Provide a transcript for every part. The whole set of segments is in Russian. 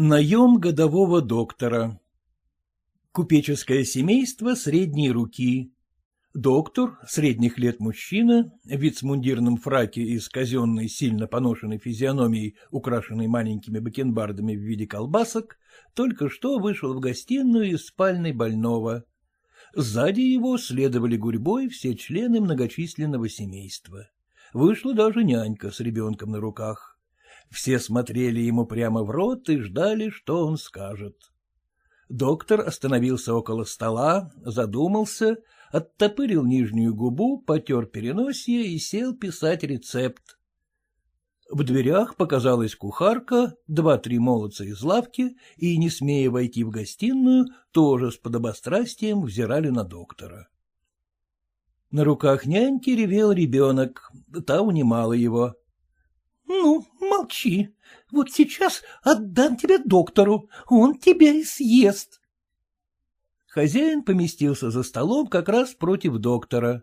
Наем годового доктора Купеческое семейство средней руки. Доктор, средних лет мужчина, в вицмундирном фраке и с казенной, сильно поношенной физиономией, украшенной маленькими бакенбардами в виде колбасок, только что вышел в гостиную из спальной больного. Сзади его следовали гурьбой все члены многочисленного семейства. Вышла даже нянька с ребенком на руках. Все смотрели ему прямо в рот и ждали, что он скажет. Доктор остановился около стола, задумался, оттопырил нижнюю губу, потер переносье и сел писать рецепт. В дверях показалась кухарка, два-три молодца из лавки, и, не смея войти в гостиную, тоже с подобострастием взирали на доктора. На руках няньки ревел ребенок, та унимала его. — Ну, молчи, вот сейчас отдам тебя доктору, он тебя и съест. Хозяин поместился за столом как раз против доктора.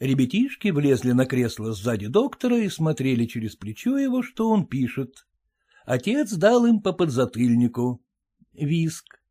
Ребятишки влезли на кресло сзади доктора и смотрели через плечо его, что он пишет. Отец дал им по подзатыльнику. Виск.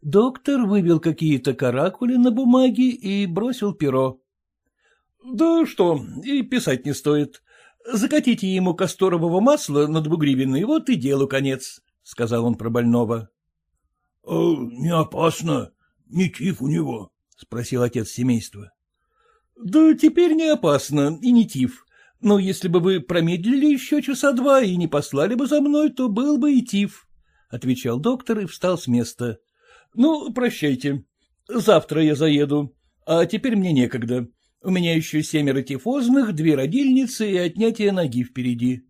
Доктор вывел какие-то каракули на бумаге и бросил перо. — Да что, и писать не стоит. Закатите ему касторового масла над двугривенной, вот и делу конец, — сказал он про больного. — А не опасно? Не тиф у него? — спросил отец семейства. — Да теперь не опасно, и не тиф. Но если бы вы промедлили еще часа два и не послали бы за мной, то был бы и тиф, — отвечал доктор и встал с места. — Ну, прощайте. Завтра я заеду, а теперь мне некогда. У меня еще семеро тифозных, две родильницы и отнятие ноги впереди.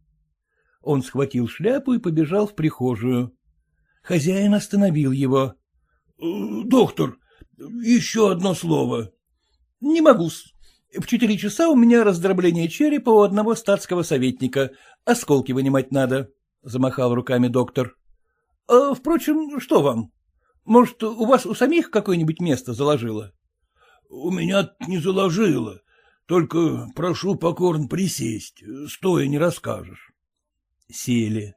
Он схватил шляпу и побежал в прихожую. Хозяин остановил его. «Э, — Доктор, еще одно слово. — Не могу-с. В четыре часа у меня раздробление черепа у одного статского советника. Осколки вынимать надо, — замахал руками доктор. — А, впрочем, что вам? Может, у вас у самих какое-нибудь место заложило? — У меня не заложило. Только прошу покорно присесть, стоя не расскажешь. Сели.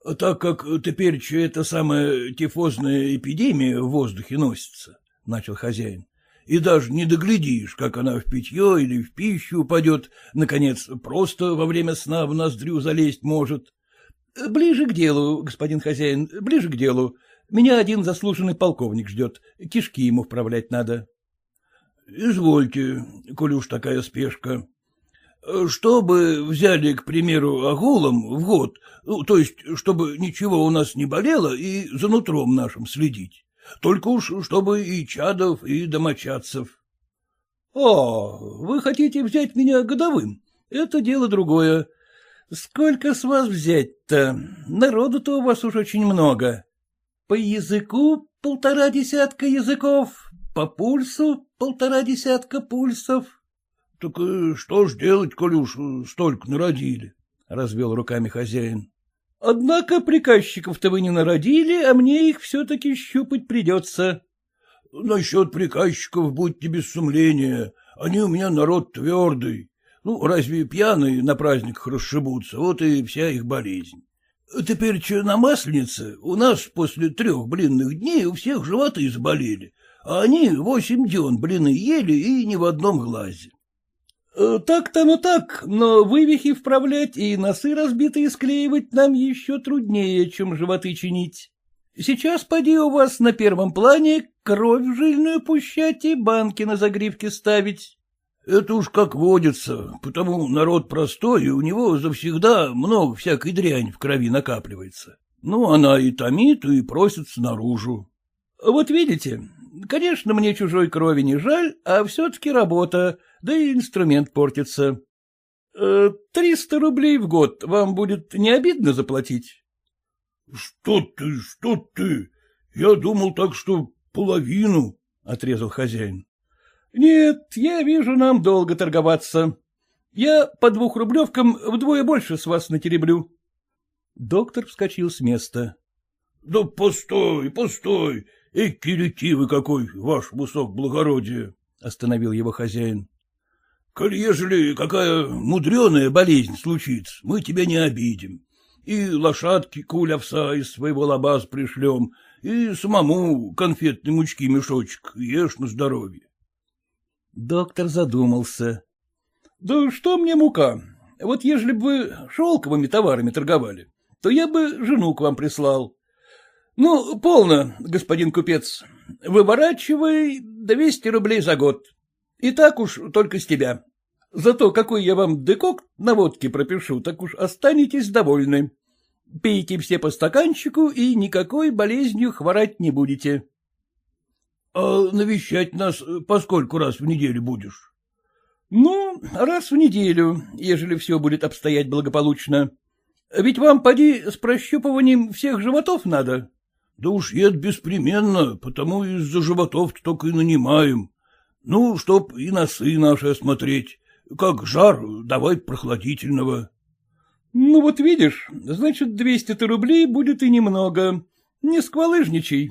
— Так как теперь эта самая тифозная эпидемия в воздухе носится, — начал хозяин, — и даже не доглядишь, как она в питье или в пищу упадет, наконец, просто во время сна в ноздрю залезть может. — Ближе к делу, господин хозяин, ближе к делу. Меня один заслуженный полковник ждет, кишки ему вправлять надо. — Извольте, коли уж такая спешка. Чтобы взяли, к примеру, агулом в год, ну, то есть, чтобы ничего у нас не болело и за нутром нашим следить. Только уж, чтобы и чадов, и домочадцев. — О, вы хотите взять меня годовым? Это дело другое. Сколько с вас взять-то? Народу-то у вас уж очень много. По языку полтора десятка языков, по пульсу полтора десятка пульсов. — Так э, что ж делать, коли уж столько народили? — развел руками хозяин. — Однако приказчиков-то вы не народили, а мне их все-таки щупать придется. — Насчет приказчиков будьте без сумления, они у меня народ твердый. Ну, разве пьяные на праздниках расшибутся, вот и вся их болезнь. Теперь че на Масленице у нас после трех блинных дней у всех животы заболели, а они восемь дён блины ели и ни в одном глазе. Э, — Так-то ну так, но вывихи вправлять и носы разбитые склеивать нам еще труднее, чем животы чинить. Сейчас поди у вас на первом плане кровь жильную пущать и банки на загривке ставить. — Это уж как водится, потому народ простой, и у него завсегда много всякой дрянь в крови накапливается. Ну, она и томит, и просится наружу. — Вот видите, Конечно, мне чужой крови не жаль, а все-таки работа, да и инструмент портится. Э, триста рублей в год вам будет не обидно заплатить? — Что ты, что ты? Я думал так, что половину, — отрезал хозяин. — Нет, я вижу, нам долго торговаться. Я по двух рублевкам вдвое больше с вас натереблю. Доктор вскочил с места. — Да постой, постой, Эки ретивый какой, ваш высок благородие! — остановил его хозяин. — Коль ежели какая мудреная болезнь случится, мы тебя не обидим. И лошадки куль овса из своего лабаз пришлем, и самому конфетной мучки мешочек, ешь на здоровье. Доктор задумался. — Да что мне мука? Вот ежели бы вы шелковыми товарами торговали, то я бы жену к вам прислал. Ну, полно, господин купец, выворачивай 200 рублей за год. И так уж только с тебя. Зато какой я вам декок на водке пропишу, так уж останетесь довольны. Пейте все по стаканчику и никакой болезнью хворать не будете. — А навещать нас поскольку раз в неделю будешь? — Ну, раз в неделю, ежели все будет обстоять благополучно. Ведь вам, поди, с прощупыванием всех животов надо. — Да уж это беспременно, потому из-за животов только и нанимаем. Ну, чтоб и носы наши осмотреть. Как жар, давай прохладительного. — Ну вот видишь, значит, двести-то рублей будет и немного. Не сквалыжничай.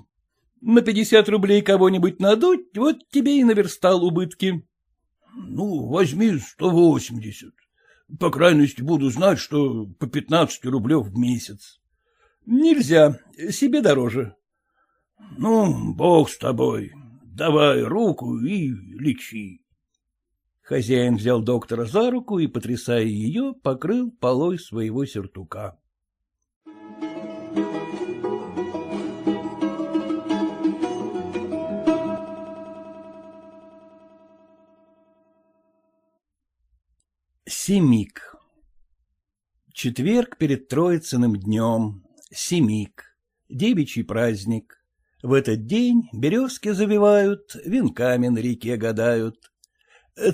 На пятьдесят рублей кого-нибудь надуть, вот тебе и наверстал убытки. — Ну, возьми сто восемьдесят. По крайности, буду знать, что по пятнадцать рублев в месяц. — Нельзя, себе дороже. — Ну, бог с тобой. Давай руку и лечи. Хозяин взял доктора за руку и, потрясая ее, покрыл полой своего сюртука. Семик Четверг перед Троицыным днем. Семик. Девичий праздник. В этот день березки завивают, венками на реке гадают.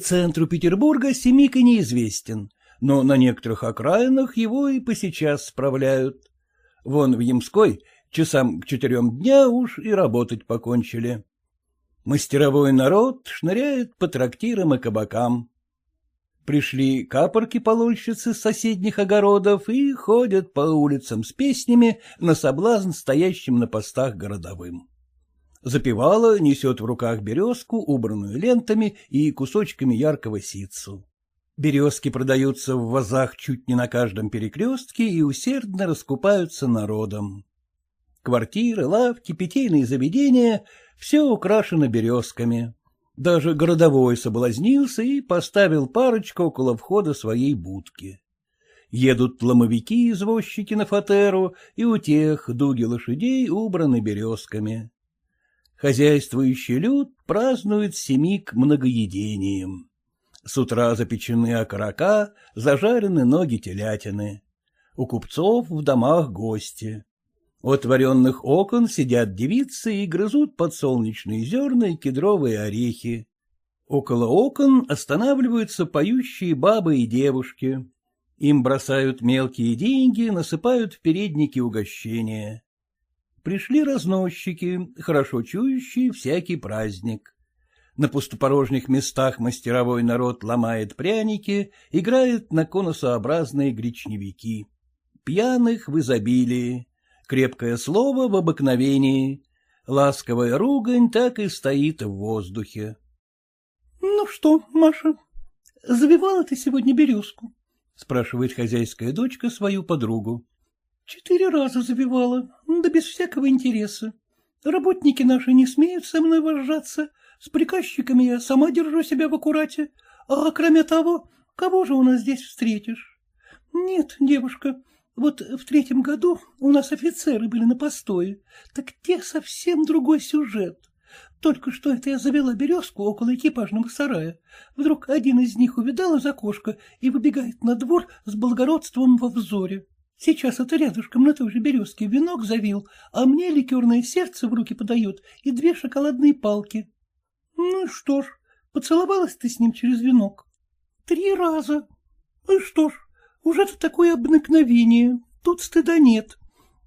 Центру Петербурга Семика неизвестен, но на некоторых окраинах его и посейчас справляют. Вон в Ямской часам к четырем дня уж и работать покончили. Мастеровой народ шныряет по трактирам и кабакам. Пришли капорки-полольщицы с соседних огородов и ходят по улицам с песнями на соблазн стоящим на постах городовым. Запевала несет в руках березку, убранную лентами и кусочками яркого ситцу. Березки продаются в вазах чуть не на каждом перекрестке и усердно раскупаются народом. Квартиры, лавки, питейные заведения — все украшено березками. Даже городовой соблазнился и поставил парочку около входа своей будки. Едут ломовики-извозчики на фатеру, и у тех дуги лошадей убраны березками. Хозяйствующий люд празднует семик многоедением. С утра запечены окорока, зажарены ноги телятины. У купцов в домах гости. Отворенных окон сидят девицы и грызут подсолнечные зерна и кедровые орехи. Около окон останавливаются поющие бабы и девушки. Им бросают мелкие деньги, насыпают в передники угощения пришли разносчики, хорошо чующие всякий праздник. На пустопорожних местах мастеровой народ ломает пряники, играет на конусообразные гречневики. Пьяных в изобилии, крепкое слово в обыкновении, ласковая ругань так и стоит в воздухе. — Ну что, Маша, завивала ты сегодня березку? — спрашивает хозяйская дочка свою подругу. — Четыре раза забивала, да без всякого интереса. Работники наши не смеют со мной вожжаться, с приказчиками я сама держу себя в аккурате, а кроме того, кого же у нас здесь встретишь? Нет, девушка, вот в третьем году у нас офицеры были на постое, так те совсем другой сюжет. Только что это я завела березку около экипажного сарая. Вдруг один из них увидал из окошка и выбегает на двор с благородством во взоре. Сейчас это рядышком на той же березке венок завил, а мне ликерное сердце в руки подает и две шоколадные палки. Ну что ж, поцеловалась ты с ним через венок? Три раза. Ну что ж, уже-то такое обыкновение, тут стыда нет.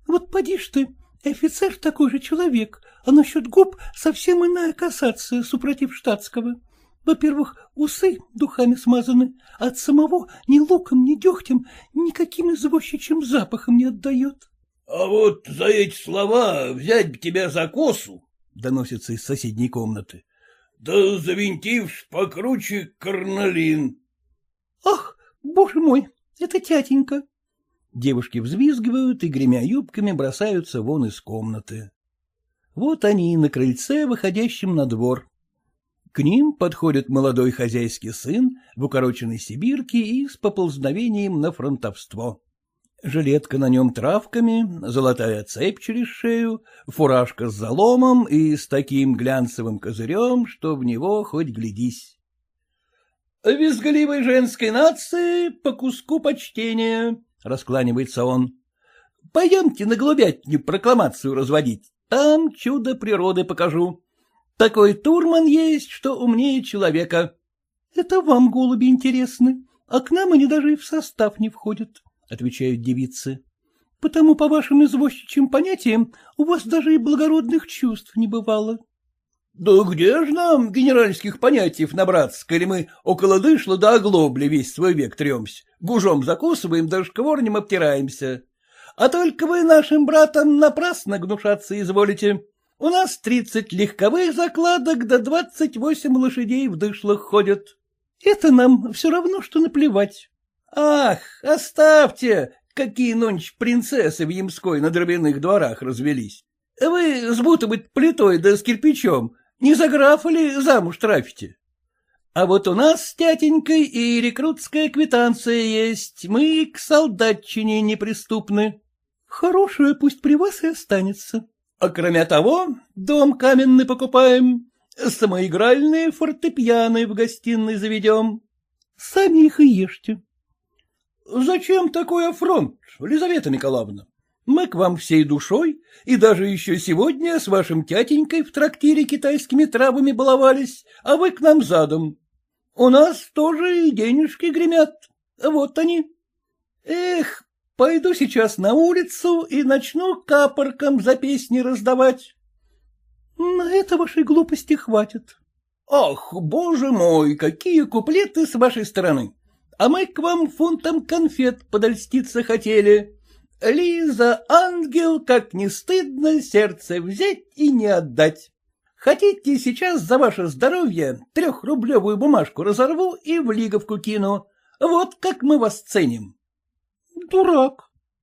Вот поди ж ты, офицер такой же человек, а насчет губ совсем иная касация, супротив штатского. Во-первых, усы духами смазаны, а от самого ни луком, ни дегтем, никаким извозчичьим запахом не отдает. — А вот за эти слова взять бы тебя за косу, — доносится из соседней комнаты, — да завинтившь покруче карналин. — Ах, боже мой, это тятенька. Девушки взвизгивают и, гремя юбками, бросаются вон из комнаты. Вот они на крыльце, выходящем на двор. К ним подходит молодой хозяйский сын в укороченной сибирке и с поползновением на фронтовство. Жилетка на нем травками, золотая цепь через шею, фуражка с заломом и с таким глянцевым козырем, что в него хоть глядись. «Визгливой женской нации по куску почтения», — раскланивается он. «Пойдемте на голубятню прокламацию разводить, там чудо природы покажу. Такой турман есть, что умнее человека. — Это вам, голуби, интересны, а к нам они даже и в состав не входят, — отвечают девицы. — Потому, по вашим извозчичьим понятиям, у вас даже и благородных чувств не бывало. — Да где же нам генеральских понятий набраться, коли мы около дышла до оглобли весь свой век тремся, гужом закусываем, да шкворнем обтираемся. А только вы нашим братам напрасно гнушаться изволите. У нас тридцать легковых закладок да двадцать восемь лошадей в дышлах ходят. Это нам все равно, что наплевать. Ах, оставьте, какие нонче принцессы в Ямской на дровяных дворах развелись. Вы с будто быть плитой да с кирпичом, не за графа ли замуж трафите? А вот у нас с тятенькой и рекрутская квитанция есть, мы к солдатчине неприступны. Хорошая пусть при вас и останется. А кроме того, дом каменный покупаем, самоигральные фортепианы в гостиной заведем. Сами их и ешьте. Зачем такой афронт, Лизавета Николаевна? Мы к вам всей душой, и даже еще сегодня с вашим тятенькой в трактире китайскими травами баловались, а вы к нам задом. У нас тоже и денежки гремят. Вот они. Эх, Пойду сейчас на улицу и начну капоркам за песни раздавать. На это вашей глупости хватит. Ах, боже мой, какие куплеты с вашей стороны! А мы к вам фунтом конфет подольститься хотели. Лиза, ангел, как не стыдно сердце взять и не отдать. Хотите, сейчас за ваше здоровье трехрублевую бумажку разорву и в лиговку кину. Вот как мы вас ценим. — Дурак,